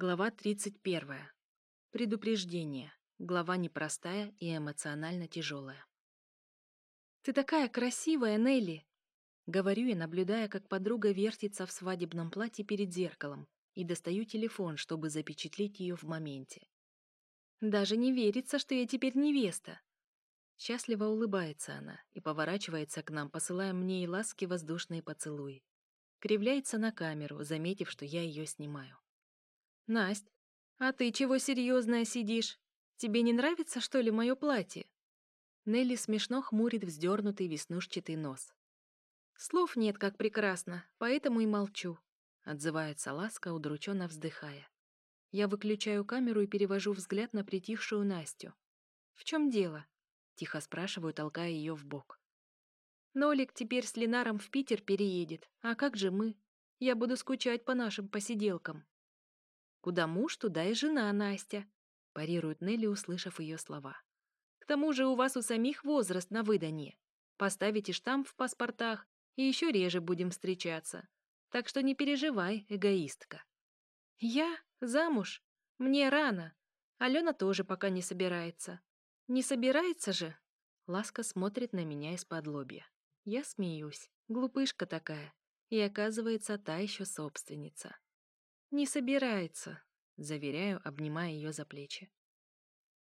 Глава 31. Предупреждение. Глава непростая и эмоционально тяжелая. «Ты такая красивая, Нелли!» Говорю я, наблюдая, как подруга вертится в свадебном платье перед зеркалом, и достаю телефон, чтобы запечатлеть ее в моменте. «Даже не верится, что я теперь невеста!» Счастливо улыбается она и поворачивается к нам, посылая мне и ласки воздушные поцелуи. Кривляется на камеру, заметив, что я ее снимаю. «Насть, а ты чего серьезная сидишь? Тебе не нравится, что ли, мое платье?» Нелли смешно хмурит вздернутый веснушчатый нос. «Слов нет, как прекрасно, поэтому и молчу», — отзывается ласка, удрученно вздыхая. Я выключаю камеру и перевожу взгляд на притихшую Настю. «В чем дело?» — тихо спрашиваю, толкая ее в бок. «Нолик теперь с Ленаром в Питер переедет, а как же мы? Я буду скучать по нашим посиделкам». Куда муж, туда и жена Настя, парирует Нелли, услышав ее слова. К тому же у вас у самих возраст на выданье. Поставите штамп в паспортах, и еще реже будем встречаться. Так что не переживай, эгоистка. Я замуж? Мне рано. Алена тоже пока не собирается. Не собирается же? Ласка смотрит на меня из-под лобья. Я смеюсь. Глупышка такая. И оказывается, та еще собственница. «Не собирается», — заверяю, обнимая ее за плечи.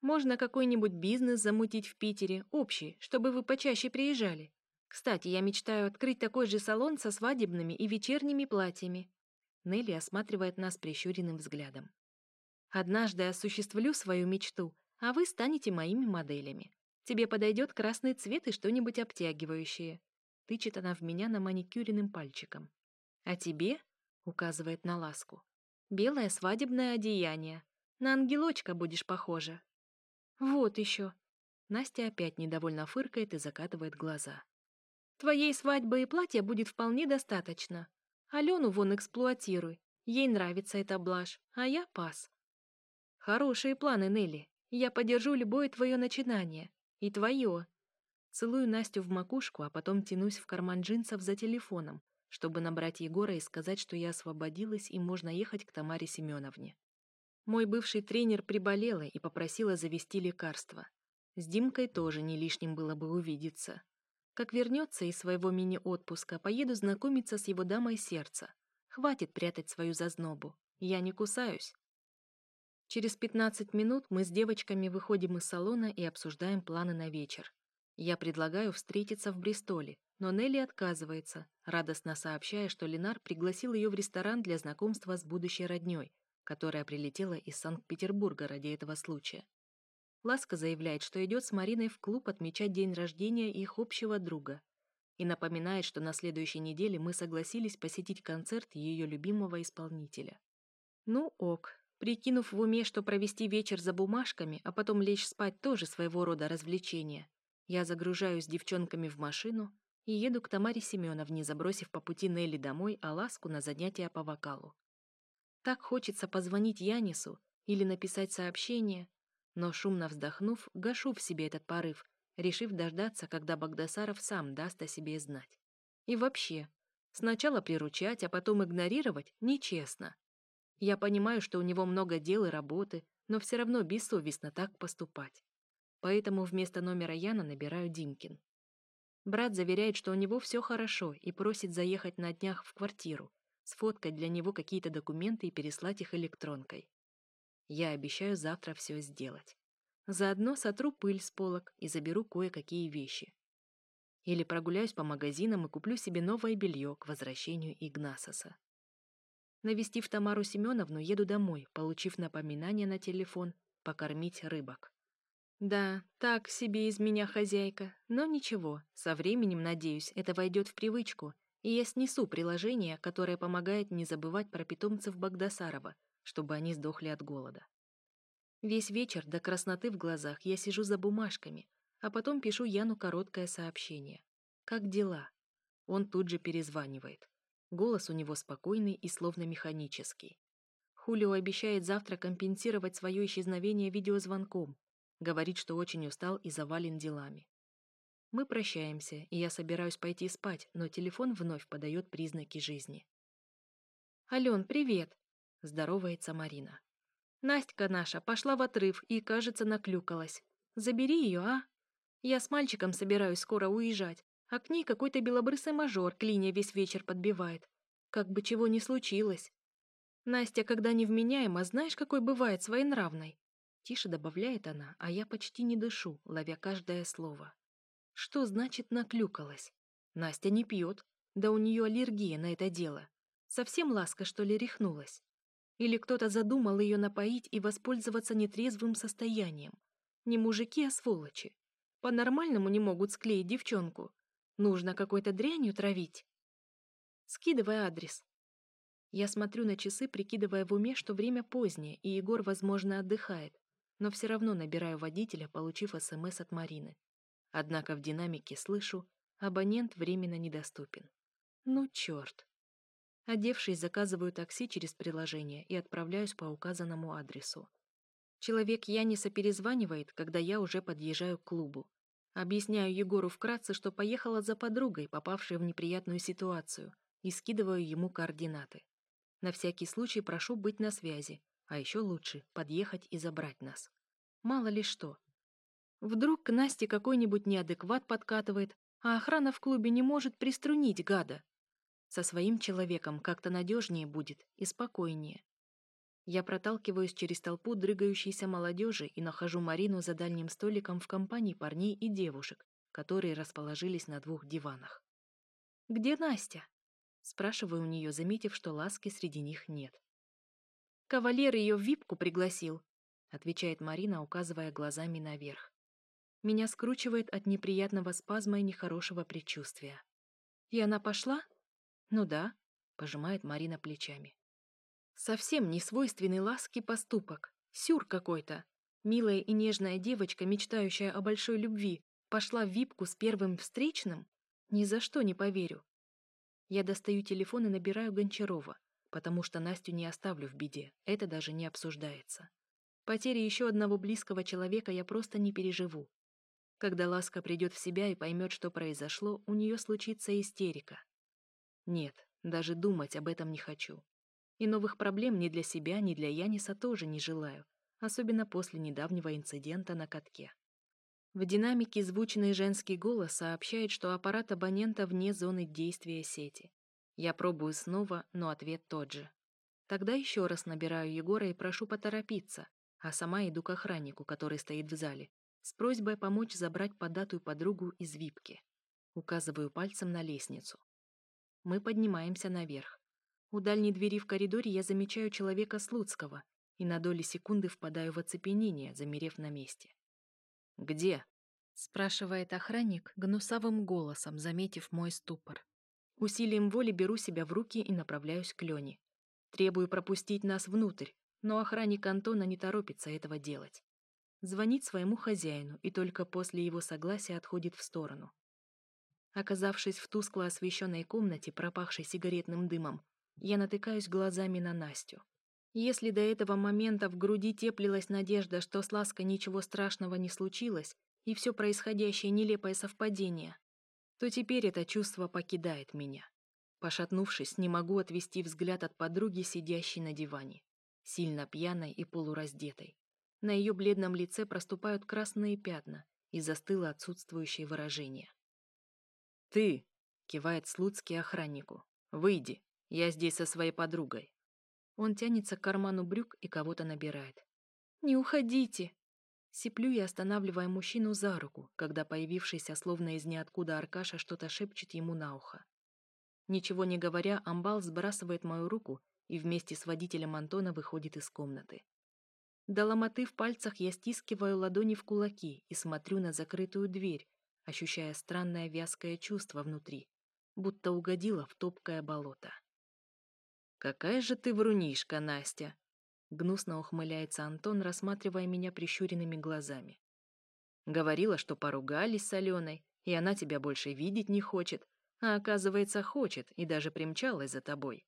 «Можно какой-нибудь бизнес замутить в Питере, общий, чтобы вы почаще приезжали. Кстати, я мечтаю открыть такой же салон со свадебными и вечерними платьями». Нелли осматривает нас прищуренным взглядом. «Однажды осуществлю свою мечту, а вы станете моими моделями. Тебе подойдет красный цвет и что-нибудь обтягивающее». Тычет она в меня на маникюренным пальчиком. «А тебе указывает на ласку. Белое свадебное одеяние. На ангелочка будешь похожа. Вот еще. Настя опять недовольно фыркает и закатывает глаза. Твоей свадьбы и платья будет вполне достаточно. Алену вон эксплуатируй. Ей нравится эта блажь, а я пас. Хорошие планы, Нелли. Я поддержу любое твое начинание. И твое. Целую Настю в макушку, а потом тянусь в карман джинсов за телефоном, чтобы набрать Егора и сказать, что я освободилась и можно ехать к Тамаре Семеновне. Мой бывший тренер приболела и попросила завести лекарство. С Димкой тоже не лишним было бы увидеться. Как вернется из своего мини-отпуска, поеду знакомиться с его дамой сердца. Хватит прятать свою зазнобу. Я не кусаюсь. Через 15 минут мы с девочками выходим из салона и обсуждаем планы на вечер. Я предлагаю встретиться в Бристоле, но Нелли отказывается, радостно сообщая, что Ленар пригласил ее в ресторан для знакомства с будущей роднёй, которая прилетела из Санкт-Петербурга ради этого случая. Ласка заявляет, что идет с Мариной в клуб отмечать день рождения их общего друга и напоминает, что на следующей неделе мы согласились посетить концерт ее любимого исполнителя. Ну ок, прикинув в уме, что провести вечер за бумажками, а потом лечь спать тоже своего рода развлечение, я загружаюсь с девчонками в машину, и еду к Тамаре Семеновне, забросив по пути Нелли домой, а Ласку на занятия по вокалу. Так хочется позвонить Янису или написать сообщение, но, шумно вздохнув, гашу в себе этот порыв, решив дождаться, когда Багдасаров сам даст о себе знать. И вообще, сначала приручать, а потом игнорировать нечестно. Я понимаю, что у него много дел и работы, но все равно бессовестно так поступать. Поэтому вместо номера Яна набираю Димкин. Брат заверяет, что у него все хорошо и просит заехать на днях в квартиру, сфоткать для него какие-то документы и переслать их электронкой. Я обещаю завтра все сделать. Заодно сотру пыль с полок и заберу кое-какие вещи. Или прогуляюсь по магазинам и куплю себе новое белье к возвращению Игнасоса. Навестив Тамару Семеновну, еду домой, получив напоминание на телефон покормить рыбок. Да, так себе из меня хозяйка, но ничего, со временем, надеюсь, это войдет в привычку, и я снесу приложение, которое помогает не забывать про питомцев Багдасарова, чтобы они сдохли от голода. Весь вечер до красноты в глазах я сижу за бумажками, а потом пишу Яну короткое сообщение. «Как дела?» Он тут же перезванивает. Голос у него спокойный и словно механический. Хулио обещает завтра компенсировать свое исчезновение видеозвонком, Говорит, что очень устал и завален делами. Мы прощаемся, и я собираюсь пойти спать, но телефон вновь подает признаки жизни. «Ален, привет!» — здоровается Марина. «Настя наша пошла в отрыв и, кажется, наклюкалась. Забери ее, а? Я с мальчиком собираюсь скоро уезжать, а к ней какой-то белобрысый мажор клинья весь вечер подбивает. Как бы чего ни случилось. Настя, когда невменяема, знаешь, какой бывает своенравной?» Тише добавляет она, а я почти не дышу, ловя каждое слово. Что значит наклюкалась? Настя не пьет, да у нее аллергия на это дело. Совсем ласка, что ли, рехнулась? Или кто-то задумал ее напоить и воспользоваться нетрезвым состоянием? Не мужики, а сволочи. По-нормальному не могут склеить девчонку. Нужно какой-то дрянью травить. Скидывай адрес. Я смотрю на часы, прикидывая в уме, что время позднее, и Егор, возможно, отдыхает, но все равно набираю водителя, получив СМС от Марины. Однако в динамике слышу, абонент временно недоступен. Ну, черт. Одевшись, заказываю такси через приложение и отправляюсь по указанному адресу. Человек Яниса перезванивает, когда я уже подъезжаю к клубу. Объясняю Егору вкратце, что поехала за подругой, попавшей в неприятную ситуацию, и скидываю ему координаты. На всякий случай прошу быть на связи, а еще лучше подъехать и забрать нас. Мало ли что. Вдруг к Насте какой-нибудь неадекват подкатывает, а охрана в клубе не может приструнить гада. Со своим человеком как-то надежнее будет и спокойнее. Я проталкиваюсь через толпу дрыгающейся молодежи и нахожу Марину за дальним столиком в компании парней и девушек, которые расположились на двух диванах. «Где Настя?» Спрашиваю у нее, заметив, что ласки среди них нет. «Кавалер ее в випку пригласил», отвечает Марина, указывая глазами наверх. Меня скручивает от неприятного спазма и нехорошего предчувствия. «И она пошла?» «Ну да», — пожимает Марина плечами. Совсем не свойственный ласки поступок. Сюр какой-то. Милая и нежная девочка, мечтающая о большой любви, пошла в випку с первым встречным? Ни за что не поверю. Я достаю телефон и набираю Гончарова, потому что Настю не оставлю в беде, это даже не обсуждается. Потери еще одного близкого человека я просто не переживу. Когда Ласка придет в себя и поймет, что произошло, у нее случится истерика. Нет, даже думать об этом не хочу. И новых проблем ни для себя, ни для Яниса тоже не желаю, особенно после недавнего инцидента на катке. В динамике звучный женский голос сообщает, что аппарат абонента вне зоны действия сети. Я пробую снова, но ответ тот же. Тогда еще раз набираю Егора и прошу поторопиться, а сама иду к охраннику, который стоит в зале, с просьбой помочь забрать податую подругу из випки. Указываю пальцем на лестницу. Мы поднимаемся наверх. У дальней двери в коридоре я замечаю человека Слуцкого и на доли секунды впадаю в оцепенение, замерев на месте. «Где?» — спрашивает охранник гнусавым голосом, заметив мой ступор. Усилием воли беру себя в руки и направляюсь к Лене. Требую пропустить нас внутрь, но охранник Антона не торопится этого делать. Звонит своему хозяину и только после его согласия отходит в сторону. Оказавшись в тускло освещенной комнате, пропахшей сигаретным дымом, я натыкаюсь глазами на Настю. Если до этого момента в груди теплилась надежда, что с Лаской ничего страшного не случилось, и все происходящее нелепое совпадение, то теперь это чувство покидает меня. Пошатнувшись, не могу отвести взгляд от подруги, сидящей на диване, сильно пьяной и полураздетой. На ее бледном лице проступают красные пятна и застыло отсутствующее выражение. «Ты!» — кивает Слуцкий охраннику. «Выйди, я здесь со своей подругой». Он тянется к карману брюк и кого-то набирает. «Не уходите!» Сиплю и останавливая мужчину за руку, когда появившийся словно из ниоткуда Аркаша что-то шепчет ему на ухо. Ничего не говоря, Амбал сбрасывает мою руку и вместе с водителем Антона выходит из комнаты. До ломоты в пальцах я стискиваю ладони в кулаки и смотрю на закрытую дверь, ощущая странное вязкое чувство внутри, будто угодила в топкое болото. «Какая же ты врунишка, Настя!» Гнусно ухмыляется Антон, рассматривая меня прищуренными глазами. Говорила, что поругались с Аленой, и она тебя больше видеть не хочет, а оказывается хочет и даже примчалась за тобой.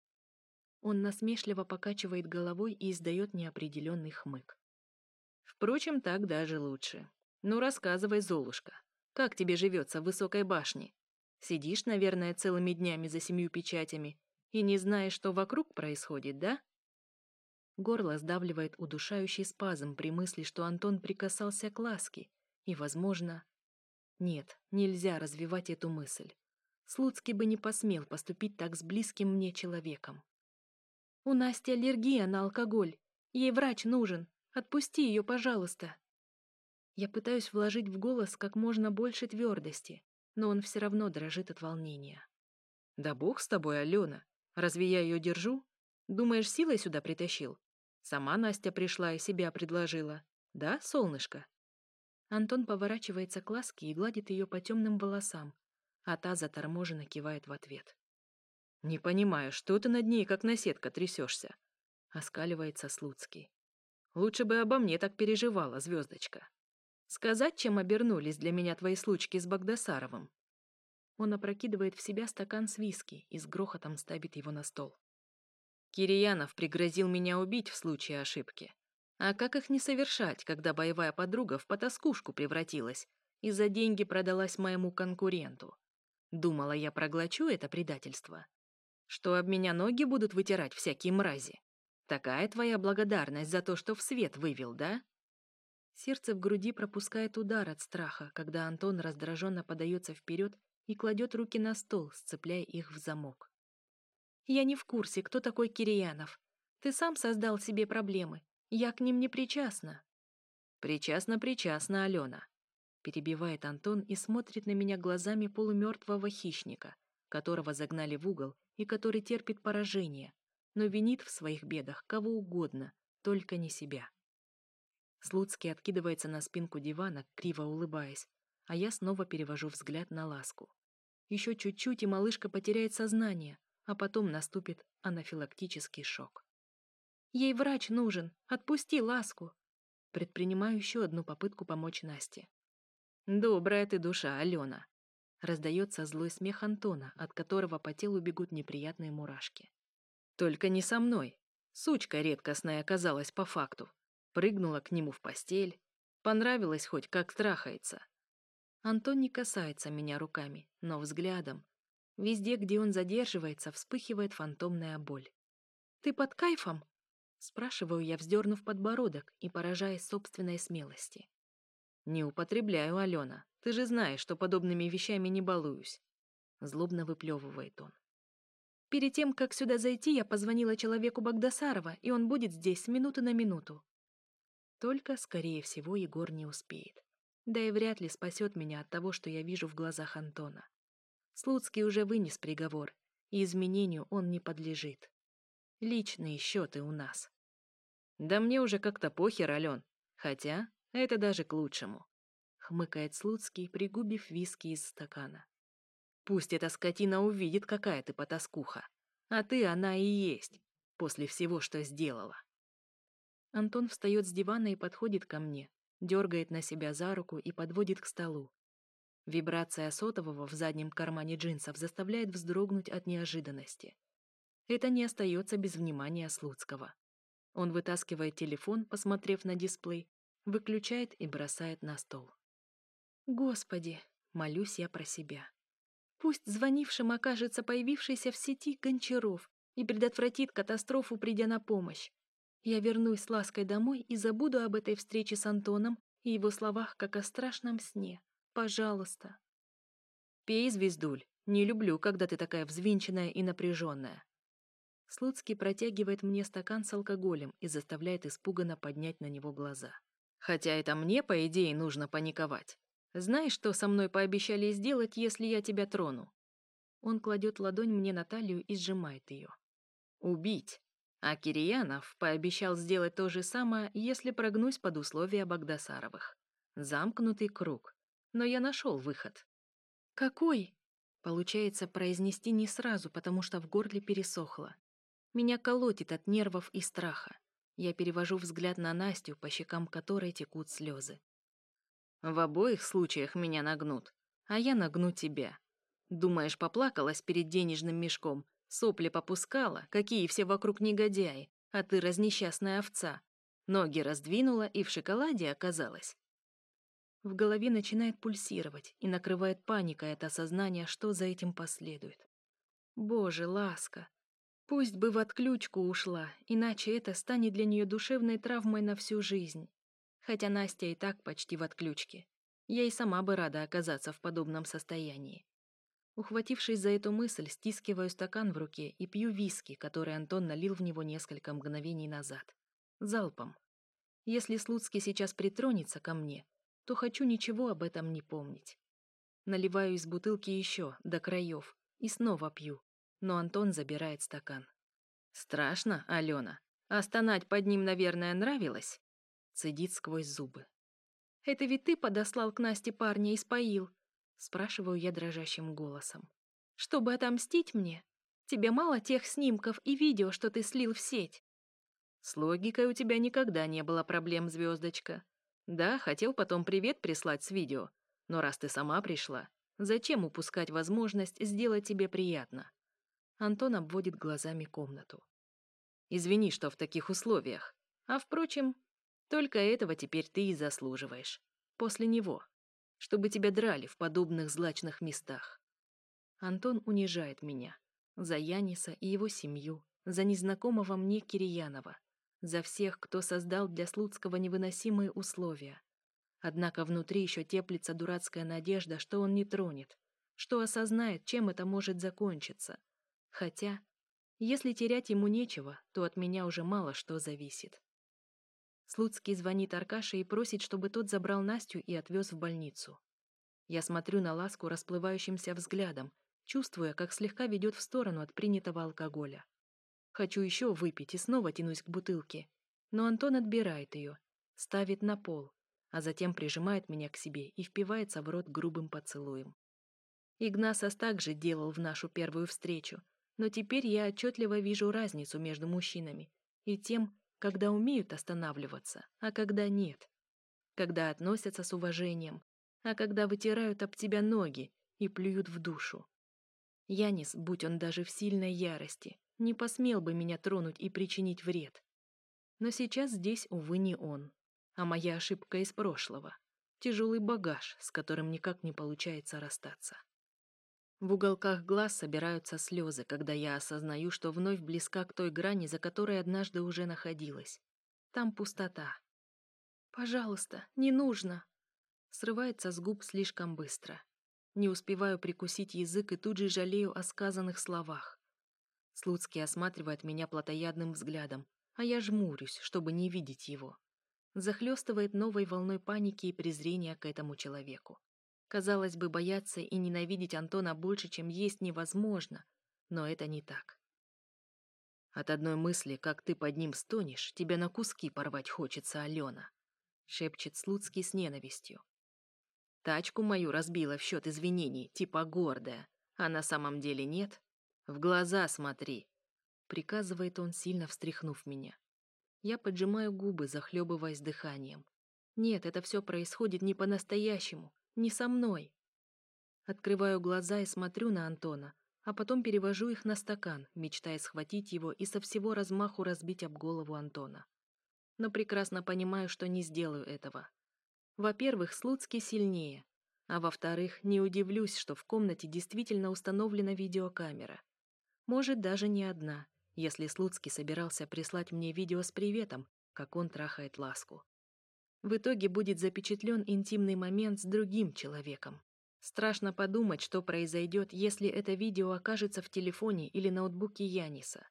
Он насмешливо покачивает головой и издает неопределенный хмык. Впрочем, так даже лучше. Ну, рассказывай, Золушка, как тебе живется в высокой башне? Сидишь, наверное, целыми днями за семью печатями и не знаешь, что вокруг происходит, да? Горло сдавливает удушающий спазм при мысли, что Антон прикасался к ласке, и, возможно... Нет, нельзя развивать эту мысль. Слуцкий бы не посмел поступить так с близким мне человеком. «У Насти аллергия на алкоголь. Ей врач нужен. Отпусти ее, пожалуйста». Я пытаюсь вложить в голос как можно больше твердости, но он все равно дрожит от волнения. «Да бог с тобой, Алена. Разве я ее держу? Думаешь, силой сюда притащил? Сама Настя пришла и себя предложила. Да, солнышко?» Антон поворачивается к ласке и гладит ее по темным волосам, а та заторможенно кивает в ответ. «Не понимаю, что ты над ней, как наседка, трясешься?» — оскаливается Слуцкий. «Лучше бы обо мне так переживала, звездочка. Сказать, чем обернулись для меня твои случки с Багдасаровым?» Он опрокидывает в себя стакан с виски и с грохотом ставит его на стол. Кирьянов пригрозил меня убить в случае ошибки. А как их не совершать, когда боевая подруга в потаскушку превратилась и за деньги продалась моему конкуренту? Думала, я проглочу это предательство. Что об меня ноги будут вытирать всякие мрази? Такая твоя благодарность за то, что в свет вывел, да? Сердце в груди пропускает удар от страха, когда Антон раздраженно подается вперед и кладет руки на стол, сцепляя их в замок. Я не в курсе, кто такой Кирьянов. Ты сам создал себе проблемы. Я к ним не причастна. Причастна, причастна, Алена. Перебивает Антон и смотрит на меня глазами полумертвого хищника, которого загнали в угол и который терпит поражение, но винит в своих бедах кого угодно, только не себя. Слуцкий откидывается на спинку дивана, криво улыбаясь, а я снова перевожу взгляд на ласку. Еще чуть-чуть, и малышка потеряет сознание, а потом наступит анафилактический шок. «Ей врач нужен! Отпусти ласку!» Предпринимаю еще одну попытку помочь Насте. «Добрая ты душа, Алена!» Раздается злой смех Антона, от которого по телу бегут неприятные мурашки. «Только не со мной. Сучка редкостная оказалась по факту. Прыгнула к нему в постель. Понравилось хоть, как страхается. Антон не касается меня руками, но взглядом, Везде, где он задерживается, вспыхивает фантомная боль. «Ты под кайфом?» Спрашиваю я, вздернув подбородок и поражаясь собственной смелости. «Не употребляю, Алена. Ты же знаешь, что подобными вещами не балуюсь». Злобно выплевывает он. «Перед тем, как сюда зайти, я позвонила человеку Багдасарова, и он будет здесь с минуты на минуту». Только, скорее всего, Егор не успеет. Да и вряд ли спасет меня от того, что я вижу в глазах Антона. Слуцкий уже вынес приговор, и изменению он не подлежит. Личные счеты у нас. Да мне уже как-то похер, Ален. Хотя это даже к лучшему. Хмыкает Слуцкий, пригубив виски из стакана. Пусть эта скотина увидит, какая ты потаскуха. А ты она и есть, после всего, что сделала. Антон встает с дивана и подходит ко мне, дергает на себя за руку и подводит к столу, Вибрация сотового в заднем кармане джинсов заставляет вздрогнуть от неожиданности. Это не остается без внимания Слуцкого. Он вытаскивает телефон, посмотрев на дисплей, выключает и бросает на стол. «Господи!» — молюсь я про себя. «Пусть звонившим окажется появившийся в сети Гончаров и предотвратит катастрофу, придя на помощь. Я вернусь с лаской домой и забуду об этой встрече с Антоном и его словах, как о страшном сне. Пожалуйста. Пей, звездуль. Не люблю, когда ты такая взвинченная и напряженная. Слуцкий протягивает мне стакан с алкоголем и заставляет испуганно поднять на него глаза. Хотя это мне, по идее, нужно паниковать. Знаешь, что со мной пообещали сделать, если я тебя трону? Он кладет ладонь мне на талию и сжимает ее. Убить. А Кирьянов пообещал сделать то же самое, если прогнусь под условия Багдасаровых. Замкнутый круг но я нашел выход. «Какой?» Получается произнести не сразу, потому что в горле пересохло. Меня колотит от нервов и страха. Я перевожу взгляд на Настю, по щекам которой текут слезы. В обоих случаях меня нагнут, а я нагну тебя. Думаешь, поплакалась перед денежным мешком, сопли попускала, какие все вокруг негодяи, а ты разнесчастная овца. Ноги раздвинула и в шоколаде оказалась. В голове начинает пульсировать и накрывает паника от осознания, что за этим последует. Боже, ласка! Пусть бы в отключку ушла, иначе это станет для нее душевной травмой на всю жизнь. Хотя Настя и так почти в отключке. Я и сама бы рада оказаться в подобном состоянии. Ухватившись за эту мысль, стискиваю стакан в руке и пью виски, который Антон налил в него несколько мгновений назад. Залпом. Если Слуцкий сейчас притронется ко мне, то хочу ничего об этом не помнить. Наливаю из бутылки еще, до краев, и снова пью, но Антон забирает стакан. «Страшно, Алена? А стонать под ним, наверное, нравилось?» Цедит сквозь зубы. «Это ведь ты подослал к Насте парня и споил?» Спрашиваю я дрожащим голосом. «Чтобы отомстить мне? Тебе мало тех снимков и видео, что ты слил в сеть?» «С логикой у тебя никогда не было проблем, звездочка. Да, хотел потом привет прислать с видео, но раз ты сама пришла, зачем упускать возможность сделать тебе приятно?» Антон обводит глазами комнату. «Извини, что в таких условиях. А впрочем, только этого теперь ты и заслуживаешь. После него. Чтобы тебя драли в подобных злачных местах. Антон унижает меня. За Яниса и его семью. За незнакомого мне Кирьянова. За всех, кто создал для Слуцкого невыносимые условия. Однако внутри еще теплится дурацкая надежда, что он не тронет, что осознает, чем это может закончиться. Хотя, если терять ему нечего, то от меня уже мало что зависит. Слуцкий звонит Аркаше и просит, чтобы тот забрал Настю и отвез в больницу. Я смотрю на ласку расплывающимся взглядом, чувствуя, как слегка ведет в сторону от принятого алкоголя. Хочу еще выпить и снова тянусь к бутылке, но Антон отбирает ее, ставит на пол, а затем прижимает меня к себе и впивается в рот грубым поцелуем. Игнасос также делал в нашу первую встречу, но теперь я отчетливо вижу разницу между мужчинами и тем, когда умеют останавливаться, а когда нет. Когда относятся с уважением, а когда вытирают об тебя ноги и плюют в душу. Янис, будь он даже в сильной ярости, не посмел бы меня тронуть и причинить вред. Но сейчас здесь, увы, не он, а моя ошибка из прошлого. Тяжелый багаж, с которым никак не получается расстаться. В уголках глаз собираются слезы, когда я осознаю, что вновь близка к той грани, за которой однажды уже находилась. Там пустота. «Пожалуйста, не нужно!» Срывается с губ слишком быстро. Не успеваю прикусить язык и тут же жалею о сказанных словах. Слуцкий осматривает меня плотоядным взглядом, а я жмурюсь, чтобы не видеть его. Захлестывает новой волной паники и презрения к этому человеку. Казалось бы, бояться и ненавидеть Антона больше, чем есть, невозможно, но это не так. От одной мысли, как ты под ним стонешь, тебя на куски порвать хочется, Алена, шепчет Слуцкий с ненавистью. Тачку мою разбила в счет извинений, типа гордая, а на самом деле нет. В глаза смотри, приказывает он, сильно встряхнув меня. Я поджимаю губы, захлебываясь дыханием. Нет, это все происходит не по-настоящему. Не со мной. Открываю глаза и смотрю на Антона, а потом перевожу их на стакан, мечтая схватить его и со всего размаху разбить об голову Антона. Но прекрасно понимаю, что не сделаю этого. Во-первых, Слуцкий сильнее, а во-вторых, не удивлюсь, что в комнате действительно установлена видеокамера. Может, даже не одна, если Слуцкий собирался прислать мне видео с приветом, как он трахает ласку. В итоге будет запечатлен интимный момент с другим человеком. Страшно подумать, что произойдет, если это видео окажется в телефоне или ноутбуке Яниса.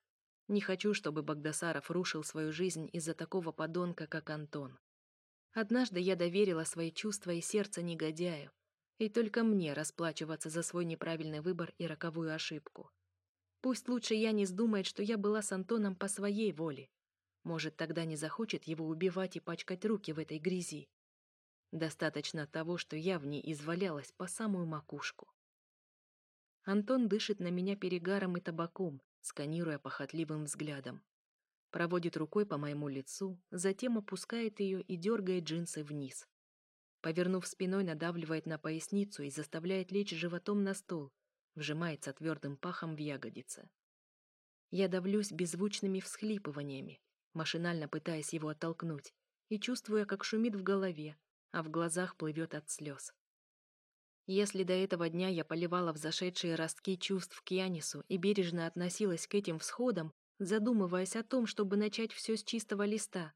Не хочу, чтобы Багдасаров рушил свою жизнь из-за такого подонка, как Антон. Однажды я доверила свои чувства и сердце негодяю, и только мне расплачиваться за свой неправильный выбор и роковую ошибку. Пусть лучше Янис думает, что я была с Антоном по своей воле, может, тогда не захочет его убивать и пачкать руки в этой грязи. Достаточно того, что я в ней извалялась по самую макушку. Антон дышит на меня перегаром и табаком, сканируя похотливым взглядом. Проводит рукой по моему лицу, затем опускает ее и дергает джинсы вниз. Повернув спиной, надавливает на поясницу и заставляет лечь животом на стол, вжимается твердым пахом в ягодицы. Я давлюсь беззвучными всхлипываниями, машинально пытаясь его оттолкнуть, и чувствуя, как шумит в голове, а в глазах плывет от слез. Если до этого дня я поливала взошедшие ростки чувств к Янису и бережно относилась к этим всходам, задумываясь о том, чтобы начать все с чистого листа,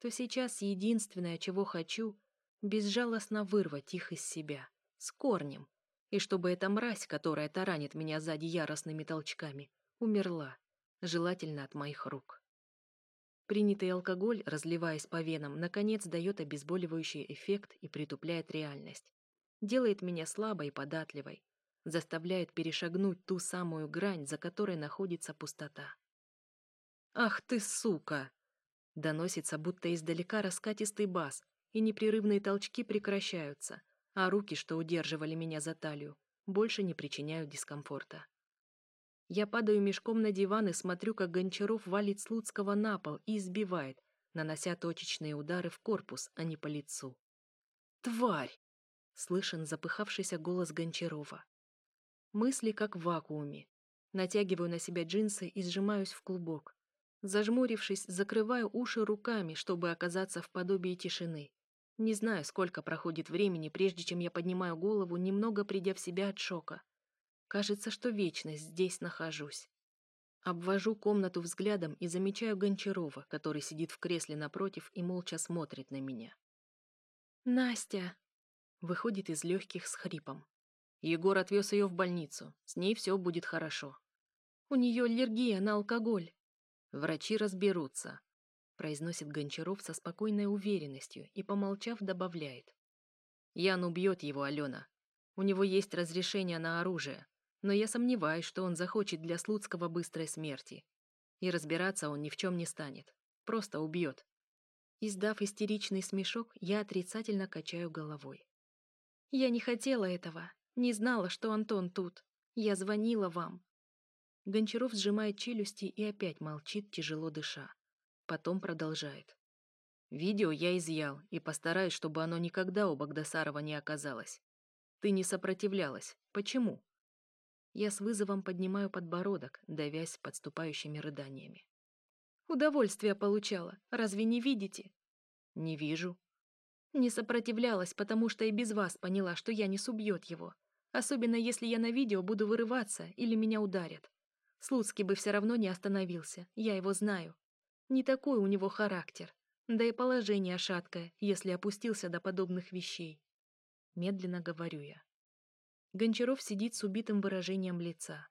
то сейчас единственное, чего хочу, безжалостно вырвать их из себя, с корнем, и чтобы эта мразь, которая таранит меня сзади яростными толчками, умерла, желательно от моих рук. Принятый алкоголь, разливаясь по венам, наконец дает обезболивающий эффект и притупляет реальность. Делает меня слабой и податливой, заставляет перешагнуть ту самую грань, за которой находится пустота. «Ах ты, сука!» Доносится будто издалека раскатистый бас, и непрерывные толчки прекращаются, а руки, что удерживали меня за талию, больше не причиняют дискомфорта. Я падаю мешком на диван и смотрю, как Гончаров валит Слуцкого на пол и избивает, нанося точечные удары в корпус, а не по лицу. «Тварь!» — слышен запыхавшийся голос Гончарова. Мысли как в вакууме. Натягиваю на себя джинсы и сжимаюсь в клубок. Зажмурившись, закрываю уши руками, чтобы оказаться в подобии тишины. Не знаю, сколько проходит времени, прежде чем я поднимаю голову, немного придя в себя от шока. Кажется, что вечность здесь нахожусь. Обвожу комнату взглядом и замечаю Гончарова, который сидит в кресле напротив и молча смотрит на меня. «Настя!» Выходит из легких с хрипом. Егор отвез ее в больницу. С ней все будет хорошо. У нее аллергия на алкоголь. Врачи разберутся произносит Гончаров со спокойной уверенностью и, помолчав, добавляет. Ян убьет его, Алена. У него есть разрешение на оружие, но я сомневаюсь, что он захочет для Слуцкого быстрой смерти. И разбираться он ни в чем не станет. Просто убьет. Издав истеричный смешок, я отрицательно качаю головой. Я не хотела этого. Не знала, что Антон тут. Я звонила вам. Гончаров сжимает челюсти и опять молчит, тяжело дыша. Потом продолжает. Видео я изъял и постараюсь, чтобы оно никогда у Багдасарова не оказалось. Ты не сопротивлялась. Почему? Я с вызовом поднимаю подбородок, давясь подступающими рыданиями. Удовольствие получала. Разве не видите? Не вижу. Не сопротивлялась, потому что и без вас поняла, что я не убьет его. Особенно если я на видео буду вырываться или меня ударят. Слуцкий бы все равно не остановился, я его знаю. Не такой у него характер. Да и положение шаткое, если опустился до подобных вещей. Медленно говорю я. Гончаров сидит с убитым выражением лица.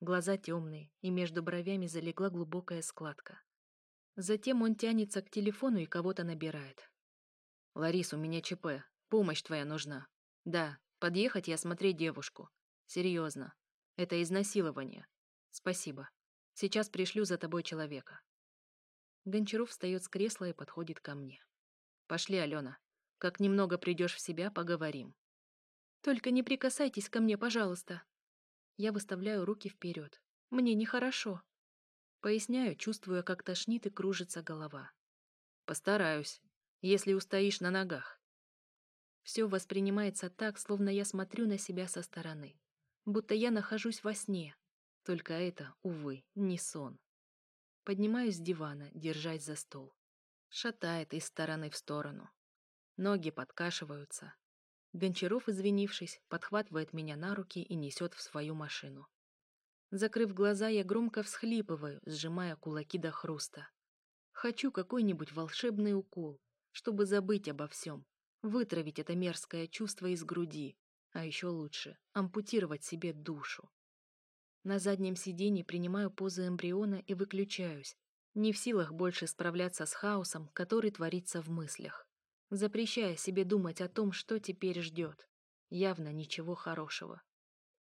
Глаза темные, и между бровями залегла глубокая складка. Затем он тянется к телефону и кого-то набирает. «Ларис, у меня ЧП. Помощь твоя нужна. Да, подъехать и осмотреть девушку. Серьезно. Это изнасилование. Спасибо. Сейчас пришлю за тобой человека». Гончаров встает с кресла и подходит ко мне. «Пошли, Алена. Как немного придешь в себя, поговорим». «Только не прикасайтесь ко мне, пожалуйста». Я выставляю руки вперед. Мне нехорошо. Поясняю, чувствуя, как тошнит и кружится голова. «Постараюсь, если устоишь на ногах». Все воспринимается так, словно я смотрю на себя со стороны. Будто я нахожусь во сне. Только это, увы, не сон. Поднимаюсь с дивана, держась за стол. Шатает из стороны в сторону. Ноги подкашиваются. Гончаров, извинившись, подхватывает меня на руки и несет в свою машину. Закрыв глаза, я громко всхлипываю, сжимая кулаки до хруста. Хочу какой-нибудь волшебный укол, чтобы забыть обо всем, вытравить это мерзкое чувство из груди, а еще лучше — ампутировать себе душу. На заднем сиденье принимаю позу эмбриона и выключаюсь, не в силах больше справляться с хаосом, который творится в мыслях, запрещая себе думать о том, что теперь ждет. Явно ничего хорошего.